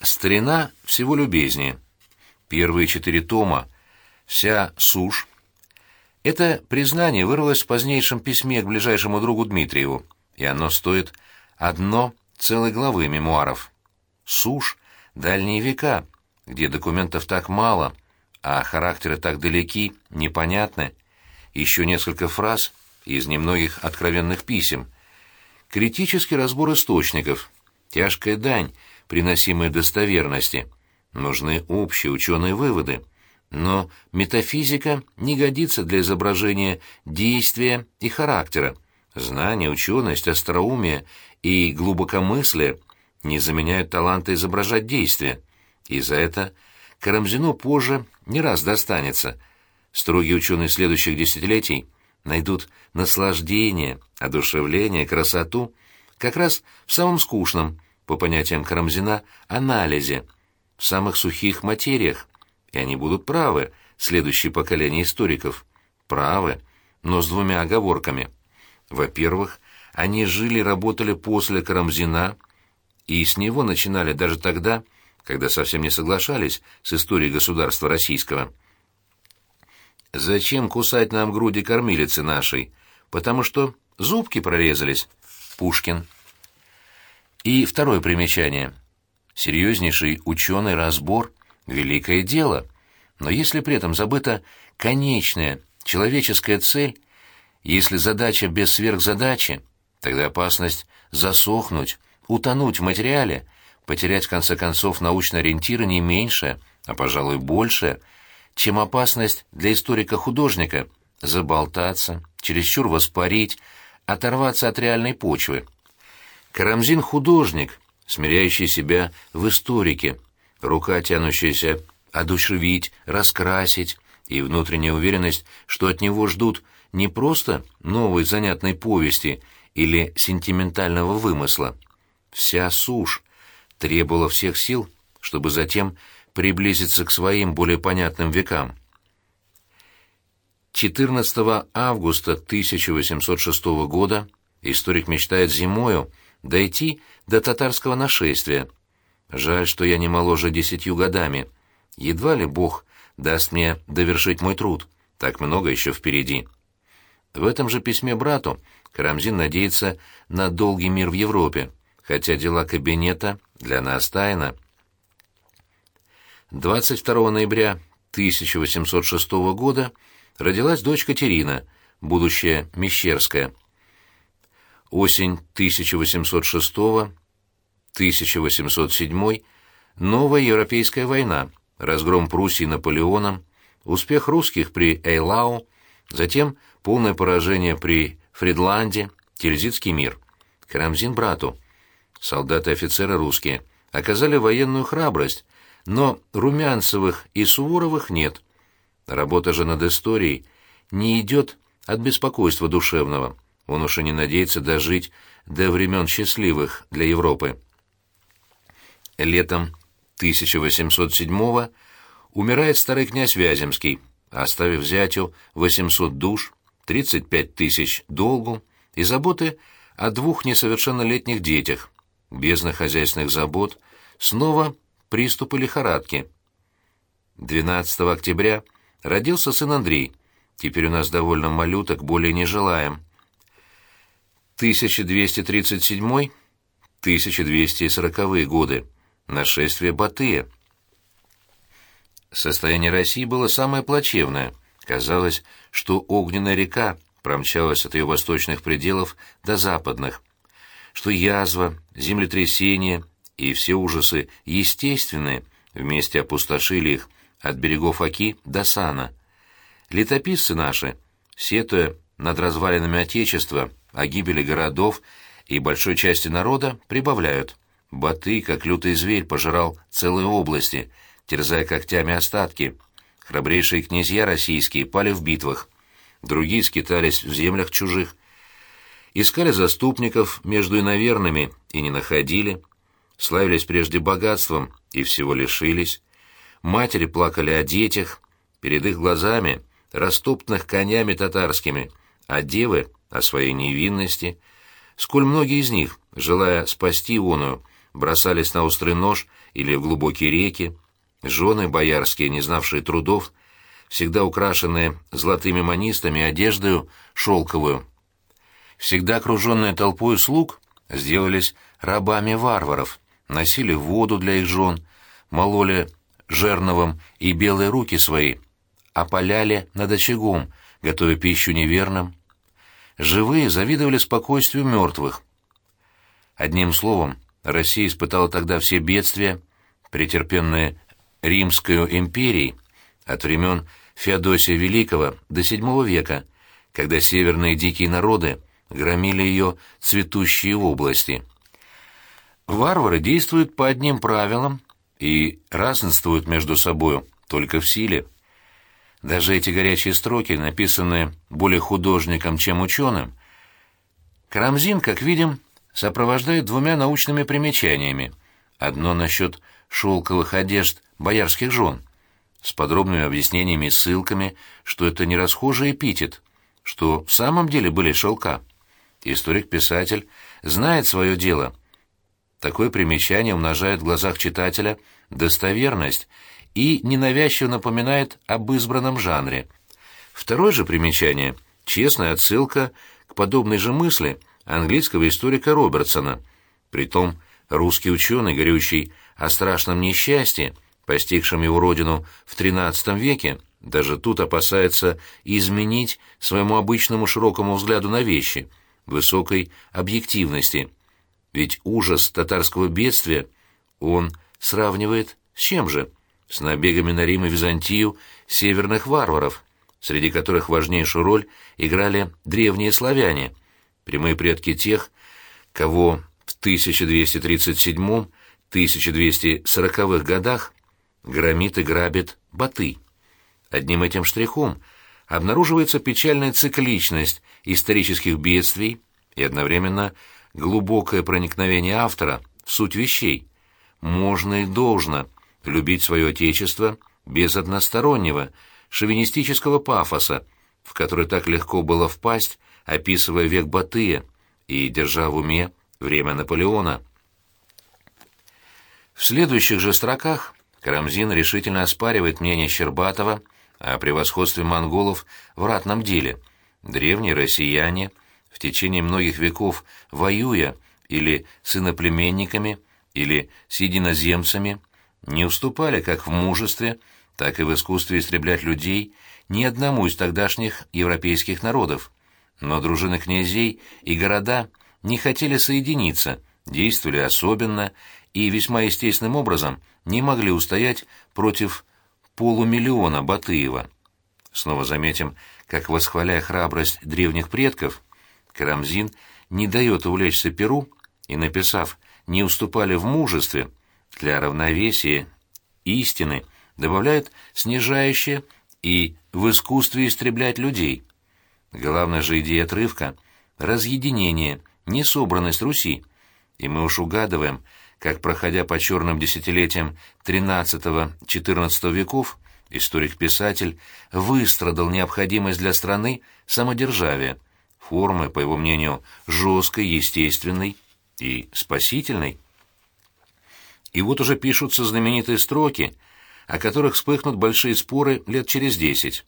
Старина всего любезнее. Первые четыре тома, вся сушь. Это признание вырвалось в позднейшем письме к ближайшему другу Дмитриеву, и оно стоит одно целой главы мемуаров. Сушь — дальние века, где документов так мало, а характеры так далеки, непонятны. Еще несколько фраз из немногих откровенных писем. Критический разбор источников, тяжкая дань — приносимой достоверности. Нужны общие ученые выводы. Но метафизика не годится для изображения действия и характера. Знание, ученость, остроумие и глубокомыслие не заменяют таланта изображать действия. И за это Карамзину позже не раз достанется. Строгие ученые следующих десятилетий найдут наслаждение, одушевление, красоту как раз в самом скучном, по понятиям Карамзина, анализе, в самых сухих материях, и они будут правы, следующее поколение историков. Правы, но с двумя оговорками. Во-первых, они жили работали после Карамзина, и с него начинали даже тогда, когда совсем не соглашались с историей государства российского. Зачем кусать нам груди кормилицы нашей? Потому что зубки прорезались. Пушкин. И второе примечание. Серьезнейший ученый разбор — великое дело. Но если при этом забыта конечная человеческая цель, если задача без сверхзадачи, тогда опасность засохнуть, утонуть в материале, потерять в конце концов научный ориентир не меньше, а, пожалуй, больше, чем опасность для историка-художника заболтаться, чересчур воспарить, оторваться от реальной почвы. Карамзин — художник, смиряющий себя в историке, рука, тянущаяся одушевить, раскрасить, и внутренняя уверенность, что от него ждут не просто новой занятной повести или сентиментального вымысла. Вся сушь требовала всех сил, чтобы затем приблизиться к своим более понятным векам. 14 августа 1806 года историк мечтает зимою дойти до татарского нашествия. Жаль, что я не моложе десятью годами. Едва ли Бог даст мне довершить мой труд. Так много еще впереди. В этом же письме брату Карамзин надеется на долгий мир в Европе, хотя дела кабинета для нас тайна. 22 ноября 1806 года родилась дочь Катерина, будущая Мещерская. Осень 1806-1807, новая Европейская война, разгром Пруссии Наполеоном, успех русских при Эйлау, затем полное поражение при Фридланде, Тильзитский мир. Карамзин брату. Солдаты и офицеры русские. Оказали военную храбрость, но Румянцевых и Суворовых нет. Работа же над историей не идет от беспокойства душевного он уж и не надеется дожить до времен счастливых для Европы. Летом 1807-го умирает старый князь Вяземский, оставив зятю 800 душ, 35 тысяч долгу и заботы о двух несовершеннолетних детях, бездна хозяйственных забот, снова приступы лихорадки. 12 октября родился сын Андрей, теперь у нас довольно малюток, более не желаем. 1237-1240 годы. Нашествие Батыя. Состояние России было самое плачевное. Казалось, что огненная река промчалась от ее восточных пределов до западных, что язва, землетрясение и все ужасы естественные вместе опустошили их от берегов Оки до Сана. Летописцы наши, сетуя над развалинами Отечества, о гибели городов и большой части народа прибавляют. Батый, как лютый зверь, пожирал целые области, терзая когтями остатки. Храбрейшие князья российские пали в битвах. Другие скитались в землях чужих. Искали заступников между иноверными и не находили. Славились прежде богатством и всего лишились. Матери плакали о детях, перед их глазами, растоптанных конями татарскими, а девы о своей невинности, сколь многие из них, желая спасти оную, бросались на острый нож или в глубокие реки, жены боярские, не знавшие трудов, всегда украшенные золотыми манистами одеждою шелковую, всегда окруженные толпой слуг, сделались рабами варваров, носили воду для их жен, мололи жерновом и белые руки свои, опаляли над очагом, готовя пищу неверным. Живые завидовали спокойствию мертвых. Одним словом, Россия испытала тогда все бедствия, претерпенные Римской империей от времен Феодосия Великого до VII века, когда северные дикие народы громили ее цветущие области. Варвары действуют по одним правилам и разнствуют между собою только в силе. Даже эти горячие строки, написанные более художником, чем ученым, Карамзин, как видим, сопровождает двумя научными примечаниями. Одно насчет шелковых одежд боярских жен, с подробными объяснениями и ссылками, что это не расхожий эпитет, что в самом деле были шелка. Историк-писатель знает свое дело. Такое примечание умножает в глазах читателя достоверность и ненавязчиво напоминает об избранном жанре. Второе же примечание — честная отсылка к подобной же мысли английского историка Робертсона. Притом русский ученый, горючий о страшном несчастье, постигшем его родину в XIII веке, даже тут опасается изменить своему обычному широкому взгляду на вещи, высокой объективности. Ведь ужас татарского бедствия он сравнивает с чем же? С набегами на Рим и Византию северных варваров, среди которых важнейшую роль играли древние славяне, прямые предки тех, кого в 1237-1240-х годах громит и грабит Баты. Одним этим штрихом обнаруживается печальная цикличность исторических бедствий и одновременно глубокое проникновение автора в суть вещей. Можно и должно любить свое отечество без одностороннего, шовинистического пафоса, в который так легко было впасть, описывая век Батыя и держа в уме время Наполеона. В следующих же строках Карамзин решительно оспаривает мнение Щербатова о превосходстве монголов в ратном деле. Древние россияне, в течение многих веков воюя или с иноплеменниками, или с единоземцами, не уступали как в мужестве, так и в искусстве истреблять людей ни одному из тогдашних европейских народов. Но дружины князей и города не хотели соединиться, действовали особенно и весьма естественным образом не могли устоять против полумиллиона Батыева. Снова заметим, как, восхваляя храбрость древних предков, Карамзин не дает увлечься Перу и, написав «не уступали в мужестве», для равновесия истины добавляет снижающее и в искусстве истреблять людей. Главная же идея отрывка — разъединение, несобранность Руси, и мы уж угадываем — как, проходя по черным десятилетиям XIII-XIV веков, историк-писатель выстрадал необходимость для страны самодержавия, формы, по его мнению, жесткой, естественной и спасительной. И вот уже пишутся знаменитые строки, о которых вспыхнут большие споры лет через десять.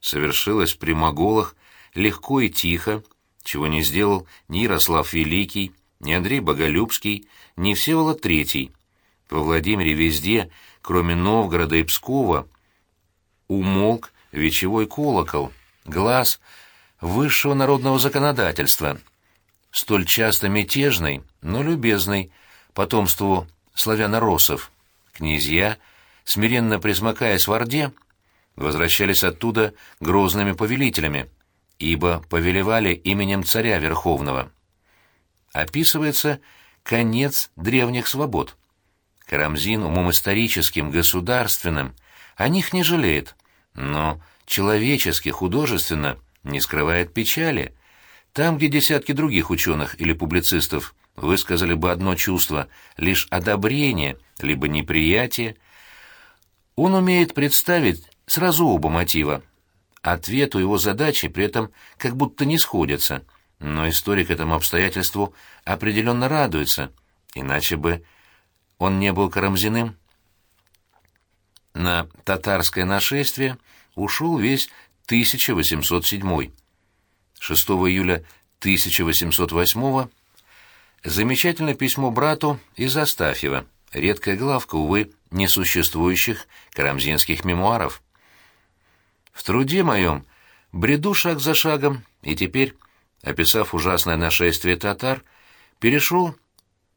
Совершилось при моголах легко и тихо, чего не сделал ни Ярослав Великий, ни Андрей Боголюбский, ни Всеволод Третий. Во Владимире везде, кроме Новгорода и Пскова, умолк вечевой колокол, глаз высшего народного законодательства, столь часто мятежный, но любезный, потомству славяно-росов. Князья, смиренно присмыкаясь в Орде, возвращались оттуда грозными повелителями, ибо повелевали именем царя Верховного описывается конец древних свобод. Карамзин умом историческим, государственным о них не жалеет, но человечески, художественно не скрывает печали. Там, где десятки других ученых или публицистов высказали бы одно чувство, лишь одобрение, либо неприятие, он умеет представить сразу оба мотива. Ответу его задачи при этом как будто не сходятся — но историк этому обстоятельству определенно радуется иначе бы он не был Карамзиным. На татарское нашествие ушел весь 1807. 6 июля 1808 замечательное письмо брату из Астафьева, редкая главка, увы, несуществующих карамзинских мемуаров. В труде моем бреду шаг за шагом, и теперь, описав ужасное нашествие татар, перешел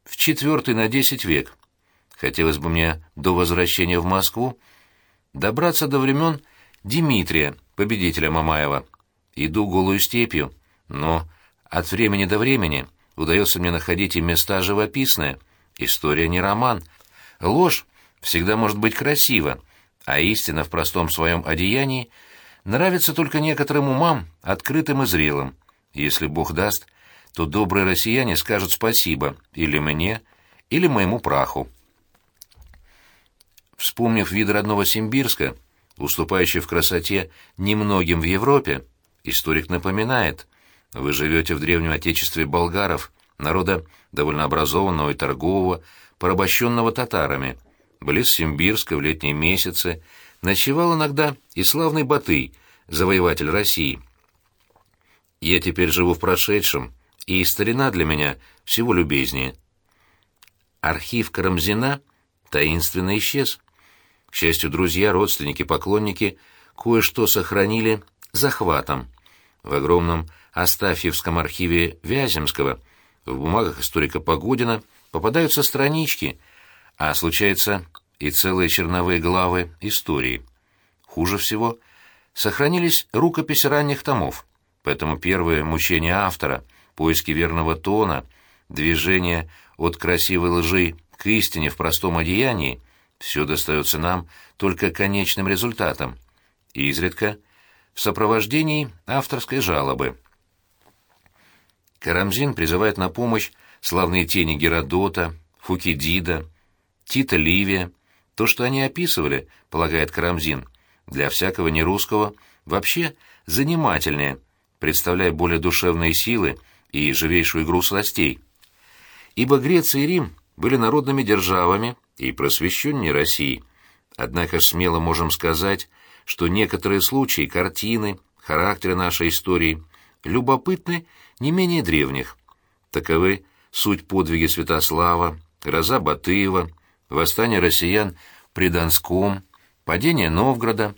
в четвертый на десять век. Хотелось бы мне до возвращения в Москву добраться до времен Дмитрия, победителя Мамаева. Иду голую степью, но от времени до времени удается мне находить и места живописные. История не роман. Ложь всегда может быть красива, а истина в простом своем одеянии нравится только некоторым умам, открытым и зрелым. Если Бог даст, то добрые россияне скажут спасибо или мне, или моему праху. Вспомнив вид родного Симбирска, уступающий в красоте немногим в Европе, историк напоминает, вы живете в древнем отечестве болгаров, народа довольно образованного и торгового, порабощенного татарами. Близ Симбирска в летние месяцы ночевал иногда и славный Батый, завоеватель России. Я теперь живу в прошедшем, и старина для меня всего любезнее. Архив Карамзина таинственно исчез. К счастью, друзья, родственники, поклонники кое-что сохранили захватом. В огромном Астафьевском архиве Вяземского в бумагах историка Погодина попадаются странички, а случается и целые черновые главы истории. Хуже всего сохранились рукописи ранних томов, поэтому первые мучения автора, поиски верного тона, движение от красивой лжи к истине в простом одеянии все достается нам только конечным результатом, изредка в сопровождении авторской жалобы. Карамзин призывает на помощь славные тени Геродота, Фукидида, Тита Ливия. То, что они описывали, полагает Карамзин, для всякого нерусского вообще занимательнее, представляя более душевные силы и живейшую игру сластей. Ибо Греция и Рим были народными державами и просвещеннее России. Однако смело можем сказать, что некоторые случаи, картины, характеры нашей истории любопытны не менее древних. Таковы суть подвиги Святослава, гроза Батыева, восстание россиян при Донском, падение Новгорода,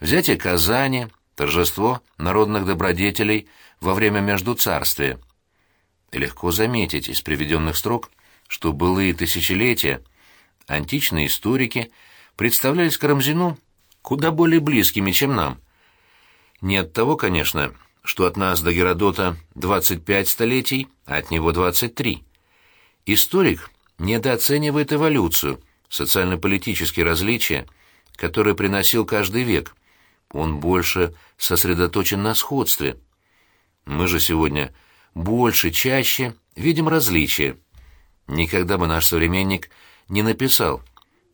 взятие Казани, торжество народных добродетелей во время Междуцарствия. легко заметить из приведенных строк, что былые тысячелетия античные историки представлялись Карамзину куда более близкими, чем нам. Не от того, конечно, что от нас до Геродота 25 столетий, а от него 23. Историк недооценивает эволюцию, социально-политические различия, которые приносил каждый век. Он больше сосредоточен на сходстве. Мы же сегодня больше, чаще видим различия. Никогда бы наш современник не написал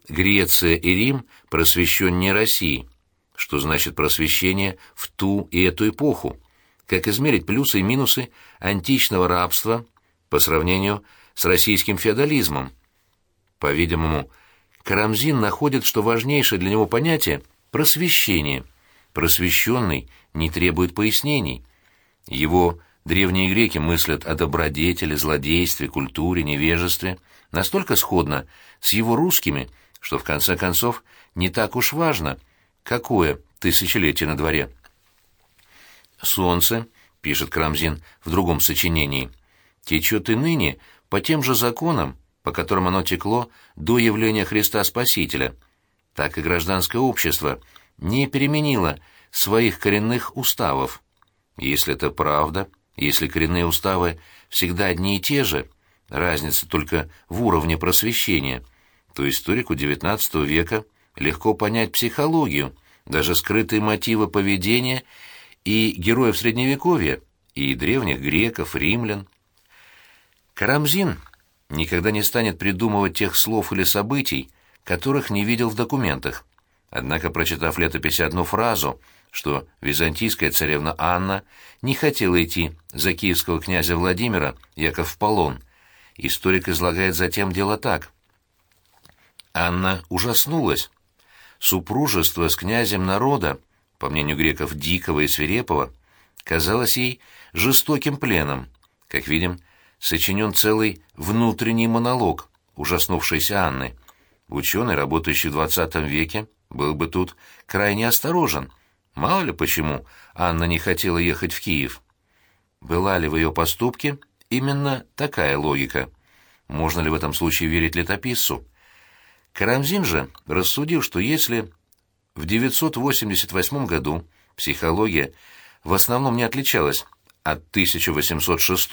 «Греция и Рим просвещеннее России», что значит просвещение в ту и эту эпоху как измерить плюсы и минусы античного рабства по сравнению с российским феодализмом. По-видимому, Карамзин находит, что важнейшее для него понятие – просвещение. Просвещенный не требует пояснений. Его древние греки мыслят о добродетели, злодействе, культуре, невежестве настолько сходно с его русскими, что в конце концов не так уж важно, какое тысячелетие на дворе. Солнце, пишет Крамзин в другом сочинении, течет и ныне по тем же законам, по которым оно текло до явления Христа Спасителя. Так и гражданское общество не переменило своих коренных уставов. Если это правда, если коренные уставы всегда одни и те же, разница только в уровне просвещения, то историку XIX века легко понять психологию, даже скрытые мотивы поведения и героев Средневековья, и древних греков, римлян. Карамзин никогда не станет придумывать тех слов или событий, которых не видел в документах. Однако, прочитав летопись одну фразу, что византийская царевна Анна не хотела идти за киевского князя Владимира Яков в полон, историк излагает затем дело так. Анна ужаснулась. Супружество с князем народа, по мнению греков дикого и свирепого, казалось ей жестоким пленом. Как видим, сочинен целый внутренний монолог ужаснувшейся Анны. Ученый, работающий в XX веке, был бы тут крайне осторожен. Мало ли почему Анна не хотела ехать в Киев. Была ли в ее поступке именно такая логика? Можно ли в этом случае верить летописцу? Карамзин же рассудил, что если в 988 году психология в основном не отличалась от 1806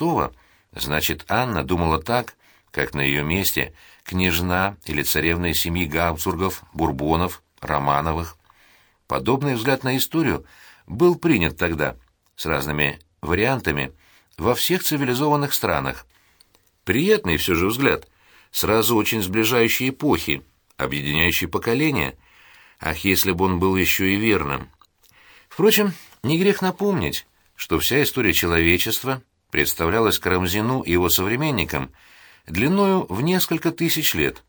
значит, Анна думала так, как на ее месте княжна или царевна семьи Габсбургов, Бурбонов, Романовых. Подобный взгляд на историю был принят тогда, с разными вариантами, во всех цивилизованных странах. Приятный все же взгляд, сразу очень сближающий эпохи, объединяющий поколения. Ах, если бы он был еще и верным! Впрочем, не грех напомнить, что вся история человечества представлялась Карамзину и его современникам длиною в несколько тысяч лет,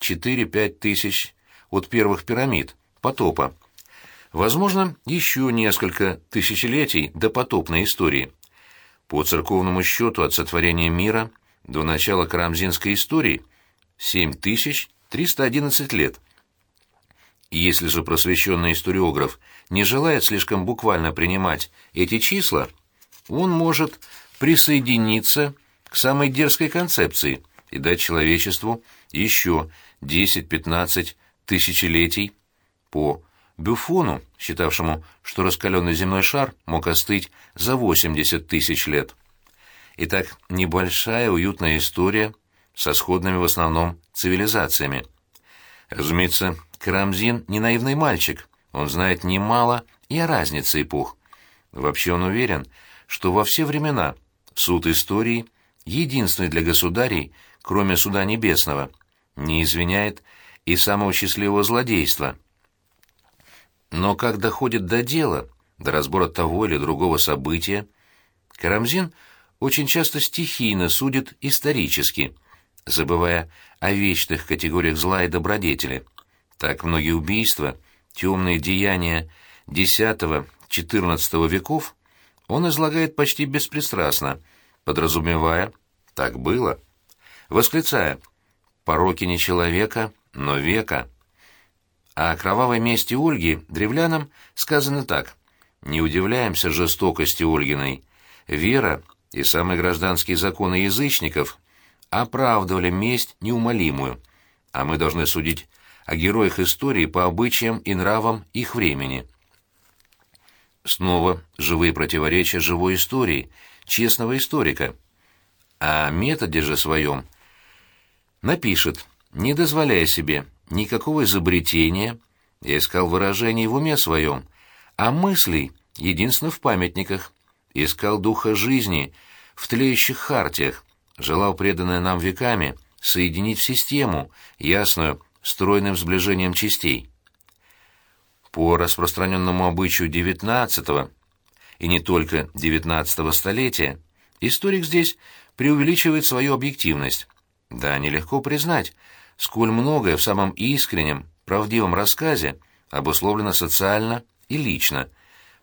4-5 тысяч от первых пирамид, потопа. Возможно, еще несколько тысячелетий до потопной истории. По церковному счету от сотворения мира до начала карамзинской истории 7311 лет. Если же просвещенный историограф не желает слишком буквально принимать эти числа, он может присоединиться к самой дерзкой концепции и дать человечеству еще 10-15 тысячелетий по Бюфону, считавшему, что раскаленный земной шар мог остыть за 80 тысяч лет. Итак, небольшая уютная история со сходными в основном цивилизациями. Разумеется, Карамзин не наивный мальчик, он знает немало и о разнице эпох. Вообще он уверен, что во все времена суд истории, единственный для государей, кроме суда небесного, не извиняет и самого счастливого злодейства – но как доходит до дела, до разбора того или другого события, Карамзин очень часто стихийно судит исторически, забывая о вечных категориях зла и добродетели. Так многие убийства, темные деяния X-XIV веков он излагает почти беспристрастно, подразумевая «так было», восклицая «пороки не человека, но века». О кровавой мести Ольги древлянам сказано так. «Не удивляемся жестокости Ольгиной. Вера и самые гражданские законы язычников оправдывали месть неумолимую, а мы должны судить о героях истории по обычаям и нравам их времени». Снова живые противоречия живой истории, честного историка. О методе же своем напишет, не дозволяя себе никакого изобретения, я искал выражений в уме своем, а мыслей единственно в памятниках, искал духа жизни в тлеющих хартиях, желал преданное нам веками соединить в систему, ясную, стройным сближением частей. По распространенному обычаю XIX и не только XIX столетия, историк здесь преувеличивает свою объективность. Да, нелегко признать, сколь многое в самом искреннем, правдивом рассказе обусловлено социально и лично.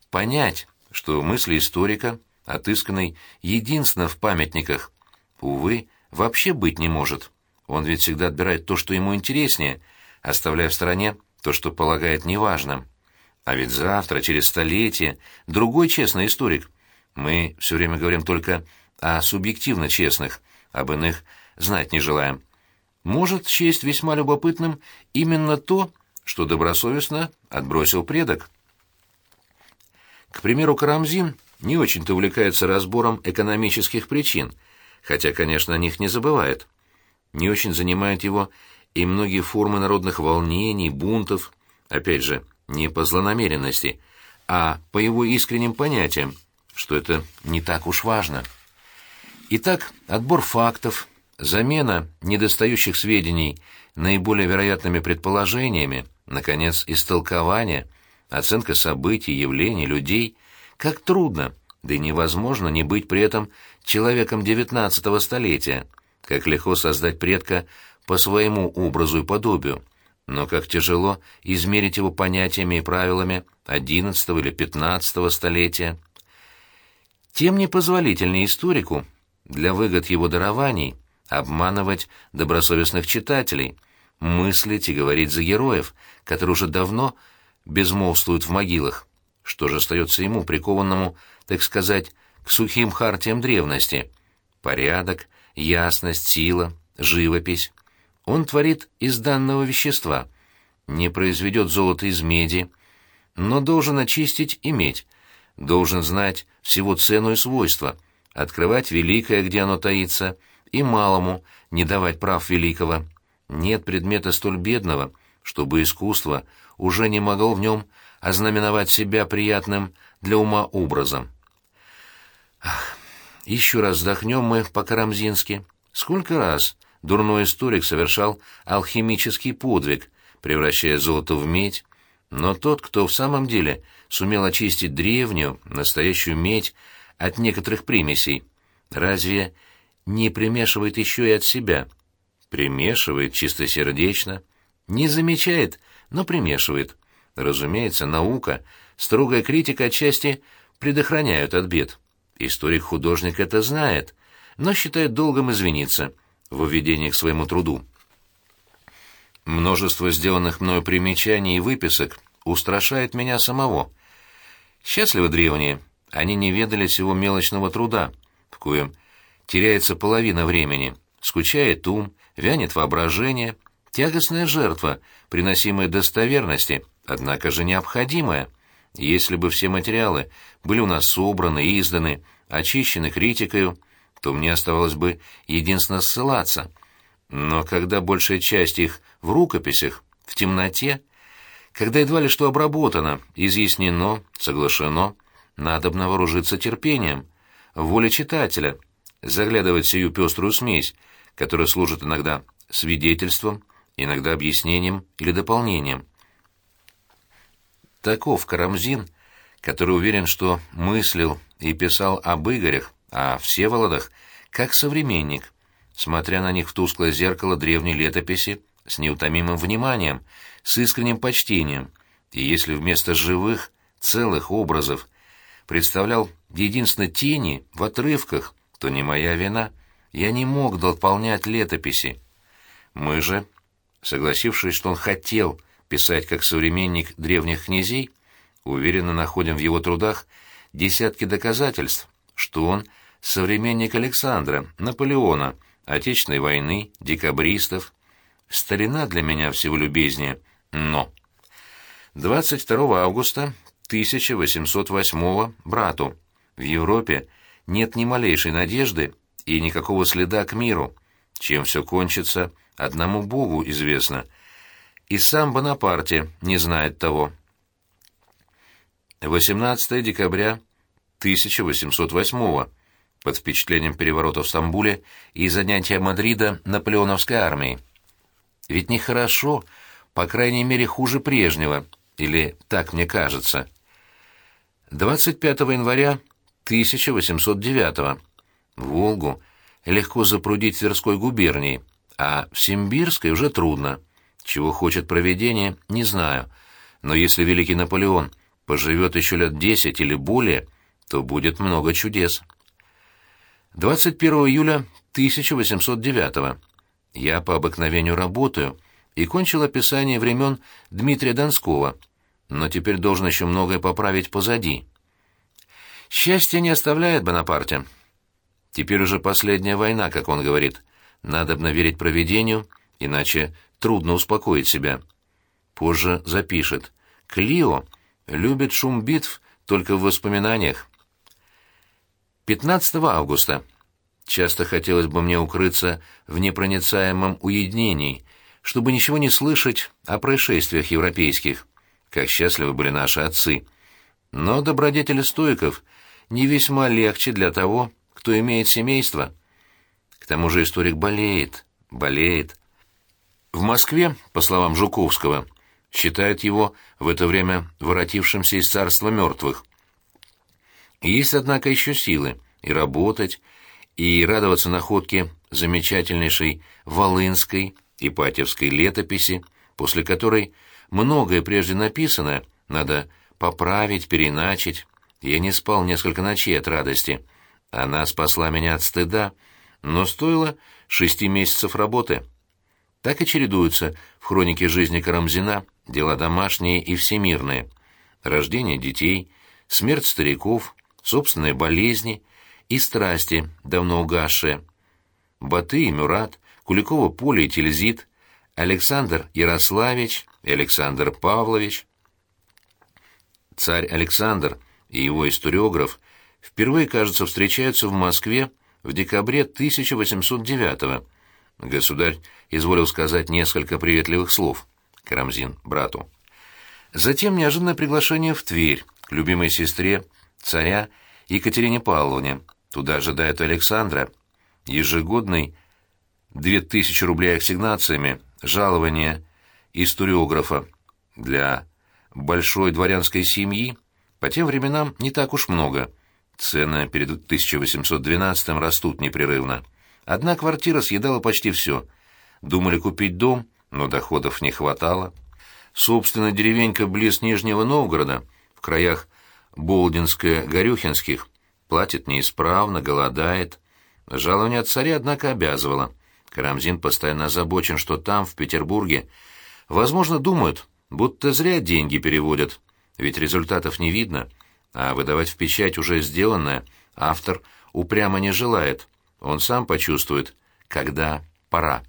Понять, что мысли историка, отысканной единственно в памятниках, увы, вообще быть не может. Он ведь всегда отбирает то, что ему интереснее, оставляя в стороне то, что полагает неважным. А ведь завтра, через столетие, другой честный историк. Мы все время говорим только о субъективно честных, об иных знать не желаем может счесть весьма любопытным именно то, что добросовестно отбросил предок. К примеру, Карамзин не очень-то увлекается разбором экономических причин, хотя, конечно, о них не забывает. Не очень занимают его и многие формы народных волнений, бунтов, опять же, не по злонамеренности, а по его искренним понятиям, что это не так уж важно. Итак, отбор фактов, Замена недостающих сведений наиболее вероятными предположениями, наконец, истолкование, оценка событий, явлений, людей, как трудно, да и невозможно не быть при этом человеком XIX столетия, как легко создать предка по своему образу и подобию, но как тяжело измерить его понятиями и правилами XI или XV столетия. Тем непозволительнее историку для выгод его дарований обманывать добросовестных читателей, мыслить и говорить за героев, которые уже давно безмолвствуют в могилах. Что же остается ему, прикованному, так сказать, к сухим хартиям древности? Порядок, ясность, сила, живопись. Он творит из данного вещества, не произведет золото из меди, но должен очистить и медь, должен знать всего цену и свойства, открывать великое, где оно таится, и малому не давать прав великого. Нет предмета столь бедного, чтобы искусство уже не могло в нем ознаменовать себя приятным для ума образом. Ах, еще раз вздохнем мы по-карамзински. Сколько раз дурной историк совершал алхимический подвиг, превращая золото в медь, но тот, кто в самом деле сумел очистить древнюю, настоящую медь от некоторых примесей, разве не примешивает еще и от себя? Примешивает чистосердечно, не замечает, но примешивает. Разумеется, наука, строгая критика отчасти предохраняют от бед. Историк-художник это знает, но считает долгом извиниться в введении к своему труду. Множество сделанных мною примечаний и выписок устрашает меня самого. Счастливы древние, они не ведали всего мелочного труда, в коем теряется половина времени, скучает ум, вянет воображение, тягостная жертва, приносимая достоверности, однако же необходимая. Если бы все материалы были у нас собраны, изданы, очищены критикою, то мне оставалось бы единственно ссылаться. Но когда большая часть их в рукописях, в темноте, когда едва ли что обработано, изъяснено, соглашено, надо бы терпением, воле читателя, заглядывать в сию пеструю смесь, которая служит иногда свидетельством, иногда объяснением или дополнением. Таков Карамзин, который уверен, что мыслил и писал об Игорях, о Всеволодах, как современник, смотря на них в тусклое зеркало древней летописи с неутомимым вниманием, с искренним почтением, и если вместо живых, целых образов представлял единственно тени в отрывках, то не моя вина. Я не мог дополнять летописи. Мы же, согласившись, что он хотел писать как современник древних князей, уверенно находим в его трудах десятки доказательств, что он современник Александра, Наполеона, Отечественной войны, декабристов. Старина для меня всего любезнее, но... 22 августа 1808 брату. В Европе нет ни малейшей надежды и никакого следа к миру. Чем все кончится, одному Богу известно. И сам Бонапарте не знает того. 18 декабря 1808 под впечатлением переворота в Стамбуле и занятия Мадрида наполеоновской армией. Ведь нехорошо, по крайней мере, хуже прежнего, или так мне кажется. 25 января 1809 Волгу легко запрудить в Тверской губернии, а в Симбирской уже трудно. Чего хочет проведение, не знаю, но если великий Наполеон поживет еще лет десять или более, то будет много чудес. 21 июля 1809 я по обыкновению работаю и кончил описание времен Дмитрия Донского, но теперь должен еще многое поправить позади. Счастье не оставляет Бонапарте. Теперь уже последняя война, как он говорит. Надо верить проведению, иначе трудно успокоить себя. Позже запишет. Клио любит шум битв только в воспоминаниях. 15 августа. Часто хотелось бы мне укрыться в непроницаемом уединении, чтобы ничего не слышать о происшествиях европейских. Как счастливы были наши отцы. Но добродетели стоиков не весьма легче для того, кто имеет семейство. К тому же историк болеет, болеет. В Москве, по словам Жуковского, считают его в это время воротившимся из царства мертвых. Есть, однако, еще силы и работать, и радоваться находке замечательнейшей Волынской, Ипатьевской летописи, после которой многое прежде написанное надо поправить, переначить. Я не спал несколько ночей от радости. Она спасла меня от стыда, но стоило шести месяцев работы. Так и чередуются в хронике жизни Карамзина дела домашние и всемирные. Рождение детей, смерть стариков, собственные болезни и страсти, давно угасшие. Баты и Мюрат, Куликова Поле и Тильзит, Александр Ярославич и Александр Павлович. Царь Александр и его историограф впервые, кажется, встречаются в Москве в декабре 1809 года. Государь изволил сказать несколько приветливых слов. Карамзин, брату. Затем неожиданное приглашение в Тверь к любимой сестре царя Екатерине Павловне. Туда ожидает Александра. Ежегодный 2000 рублей ассигнациями, жалование историографа для большой дворянской семьи по тем временам не так уж много. Цены перед 1812 растут непрерывно. Одна квартира съедала почти все. Думали купить дом, но доходов не хватало. Собственно, деревенька близ Нижнего Новгорода, в краях Болдинско-Горюхинских, платит неисправно, голодает. Жалование от царя, однако, обязывало. Карамзин постоянно озабочен, что там, в Петербурге, возможно, думают, будто зря деньги переводят, ведь результатов не видно, а выдавать в печать уже сделанное автор упрямо не желает. Он сам почувствует, когда пора.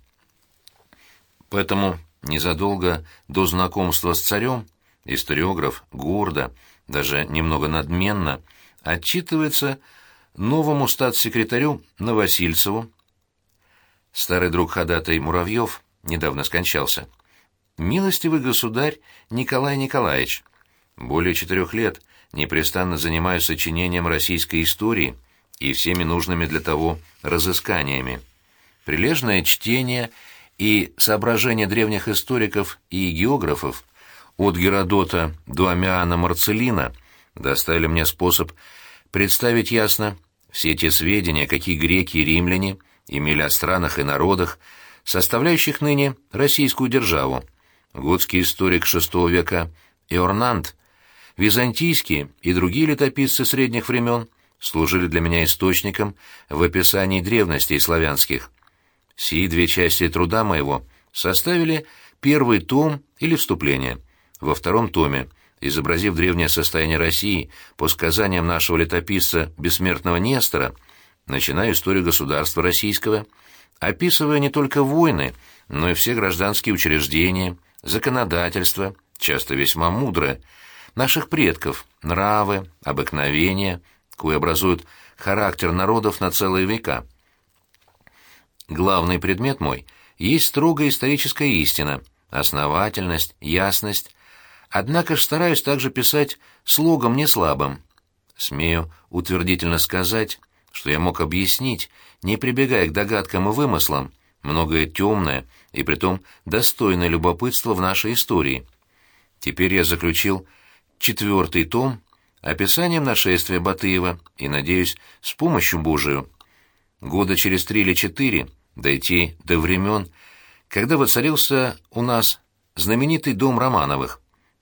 Поэтому незадолго до знакомства с царем историограф гордо, даже немного надменно, отчитывается новому статс-секретарю Новосильцеву. Старый друг ходатай Муравьев недавно скончался. «Милостивый государь Николай Николаевич, более четырех лет непрестанно занимаюсь сочинением российской истории и всеми нужными для того разысканиями. Прилежное чтение — и соображения древних историков и географов от Геродота до Амиана Марцелина доставили мне способ представить ясно все те сведения, какие греки и римляне имели о странах и народах, составляющих ныне российскую державу. Готский историк VI века Иорнант, византийские и другие летописцы средних времен служили для меня источником в описании древностей славянских. Сии две части труда моего составили первый том или вступление. Во втором томе, изобразив древнее состояние России по сказаниям нашего летописца бессмертного Нестора, начинаю историю государства российского, описывая не только войны, но и все гражданские учреждения, законодательство, часто весьма мудрое, наших предков, нравы, обыкновения, кои образуют характер народов на целые века. Главный предмет мой есть строгая историческая истина, основательность, ясность. Однако ж стараюсь также писать слогом не слабым. Смею утвердительно сказать, что я мог объяснить, не прибегая к догадкам и вымыслам, многое темное и притом достойное любопытства в нашей истории. Теперь я заключил четвертый том описанием нашествия Батыева и, надеюсь, с помощью Божию. Года через три или четыре дойти до времен, когда воцарился у нас знаменитый дом Романовых.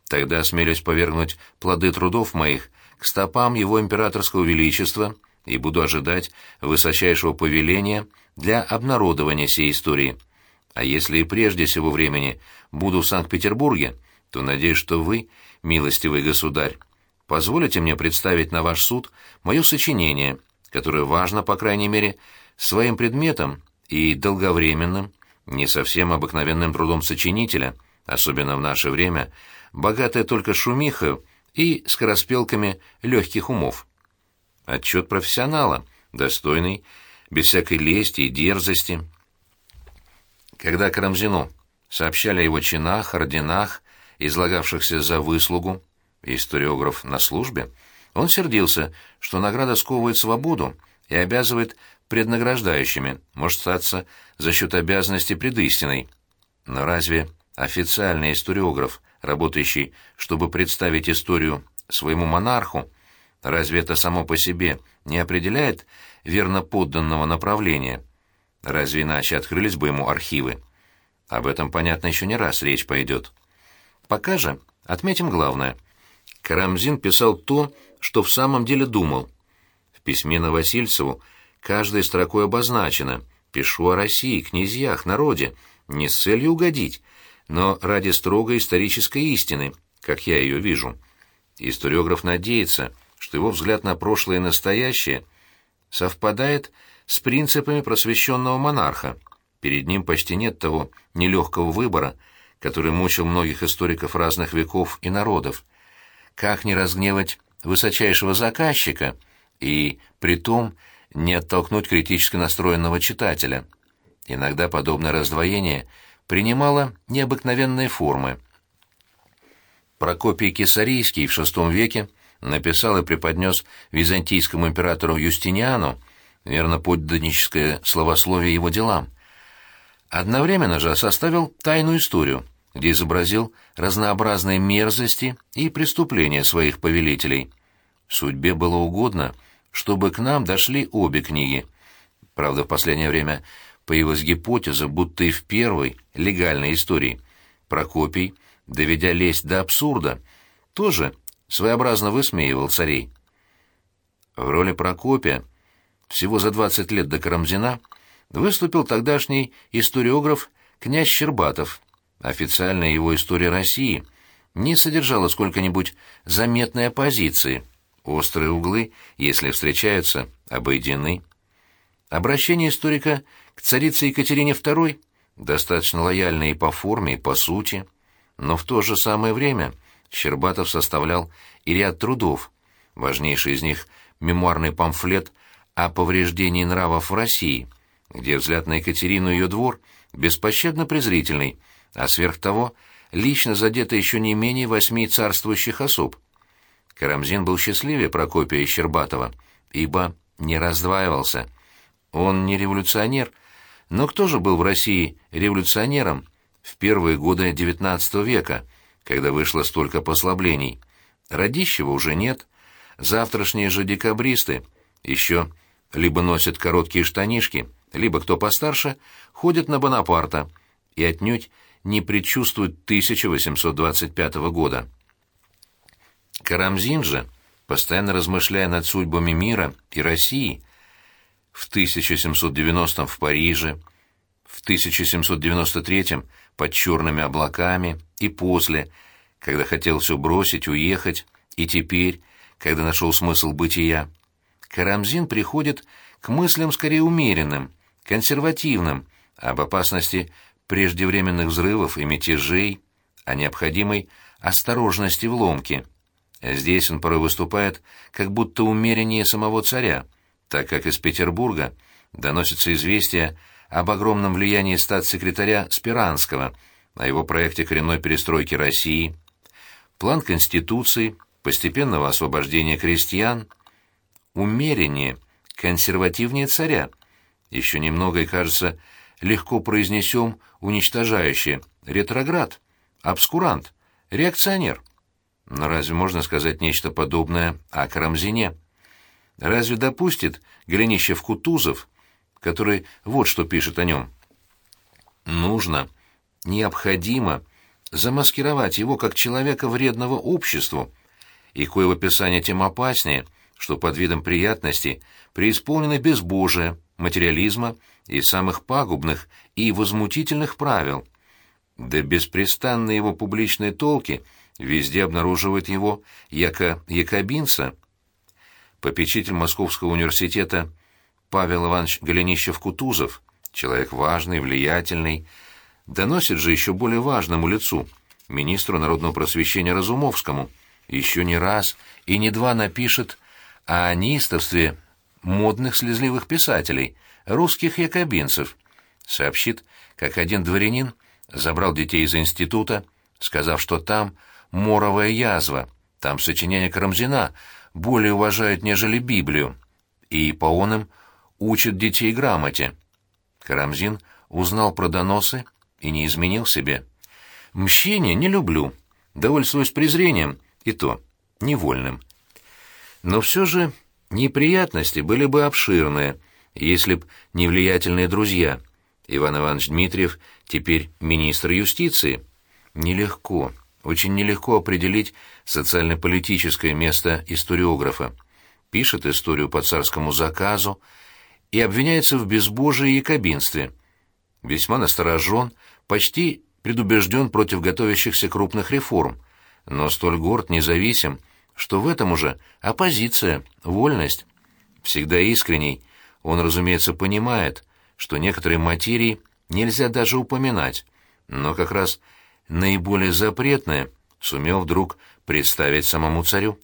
Тогда осмелюсь повергнуть плоды трудов моих к стопам его императорского величества и буду ожидать высочайшего повеления для обнародования сей истории. А если и прежде сего времени буду в Санкт-Петербурге, то надеюсь, что вы, милостивый государь, позволите мне представить на ваш суд мое сочинение, которое важно, по крайней мере, своим предметом и долговременным, не совсем обыкновенным трудом сочинителя, особенно в наше время, богатая только шумиха и скороспелками легких умов. Отчет профессионала, достойный, без всякой лести и дерзости. Когда Карамзину сообщали о его чинах, орденах, излагавшихся за выслугу, историограф на службе, он сердился, что награда сковывает свободу и обязывает преднаграждающими, может статься за счет обязанности предыстиной. Но разве официальный историограф, работающий, чтобы представить историю своему монарху, разве это само по себе не определяет верно подданного направления? Разве иначе открылись бы ему архивы? Об этом, понятно, еще не раз речь пойдет. Пока же отметим главное. Карамзин писал то, что в самом деле думал. В письме на Васильцеву каждой строкой обозначено «Пишу о России, князьях, народе, не с целью угодить, но ради строгой исторической истины, как я ее вижу». Историограф надеется, что его взгляд на прошлое и настоящее совпадает с принципами просвещенного монарха. Перед ним почти нет того нелегкого выбора, который мучил многих историков разных веков и народов. Как не разгневать высочайшего заказчика и, при том, не оттолкнуть критически настроенного читателя? Иногда подобное раздвоение принимало необыкновенные формы. Прокопий Кесарийский в VI веке написал и преподнес византийскому императору Юстиниану верно подданническое словословие его делам. Одновременно же составил тайную историю, где изобразил разнообразные мерзости и преступления своих повелителей. Судьбе было угодно, чтобы к нам дошли обе книги. Правда, в последнее время появилась гипотеза, будто и в первой, легальной истории, Прокопий, доведя лесть до абсурда, тоже своеобразно высмеивал царей. В роли Прокопия всего за 20 лет до Карамзина, выступил тогдашний историограф князь Щербатов. Официальная его история России не содержала сколько-нибудь заметной оппозиции. Острые углы, если встречаются, обойдены. Обращение историка к царице Екатерине II достаточно лояльно и по форме, и по сути, но в то же самое время Щербатов составлял и ряд трудов, важнейший из них — мемуарный памфлет о повреждении нравов в России, где взгляд на Екатерину и ее двор беспощадно презрительный, а сверх того лично задето еще не менее восьми царствующих особ. Карамзин был счастливее Прокопия и Щербатова, ибо не раздваивался. Он не революционер, но кто же был в России революционером в первые годы XIX века, когда вышло столько послаблений? Радищева уже нет, завтрашние же декабристы еще либо носят короткие штанишки, либо, кто постарше, ходят на Бонапарта и отнюдь не предчувствуют 1825 года. Карамзин же, постоянно размышляя над судьбами мира и России, в 1790 в Париже, в 1793 под черными облаками и после, когда хотел все бросить, уехать, и теперь, когда нашел смысл бытия, Карамзин приходит к мыслям скорее умеренным, консервативным, об опасности преждевременных взрывов и мятежей, о необходимой осторожности в ломке. Здесь он порой выступает как будто умереннее самого царя, так как из Петербурга доносится известие об огромном влиянии статс-секретаря Спиранского, о его проекте коренной перестройки России, план Конституции, постепенного освобождения крестьян – умереннее, консервативнее царя. Еще немного и, кажется, легко произнесем уничтожающее ретроград, обскурант, реакционер. Но разве можно сказать нечто подобное о Карамзине? Разве допустит Голенищев-Кутузов, который вот что пишет о нем? Нужно, необходимо замаскировать его как человека вредного обществу, и кое в описании тем опаснее, что под видом приятности преисполнены безбожия, материализма и самых пагубных и возмутительных правил. Да беспрестанные его публичные толки везде обнаруживают его яко якобинца. Попечитель Московского университета Павел Иванович Голенищев-Кутузов, человек важный, влиятельный, доносит же еще более важному лицу, министру народного просвещения Разумовскому, еще не раз и не два напишет о неистовстве модных слезливых писателей, русских якобинцев. Сообщит, как один дворянин забрал детей из института, сказав, что там моровая язва, там сочинение Карамзина более уважают, нежели Библию, и по онам учат детей грамоте. Карамзин узнал про доносы и не изменил себе. Мщение не люблю, довольствуюсь презрением, и то невольным. Но все же неприятности были бы обширные, если б не влиятельные друзья. Иван Иванович Дмитриев теперь министр юстиции. Нелегко, очень нелегко определить социально-политическое место историографа. Пишет историю по царскому заказу и обвиняется в безбожии и якобинстве. Весьма насторожен, почти предубежден против готовящихся крупных реформ, но столь горд независим, что в этом уже оппозиция, вольность. Всегда искренний, он, разумеется, понимает, что некоторые материи нельзя даже упоминать, но как раз наиболее запретное сумел вдруг представить самому царю.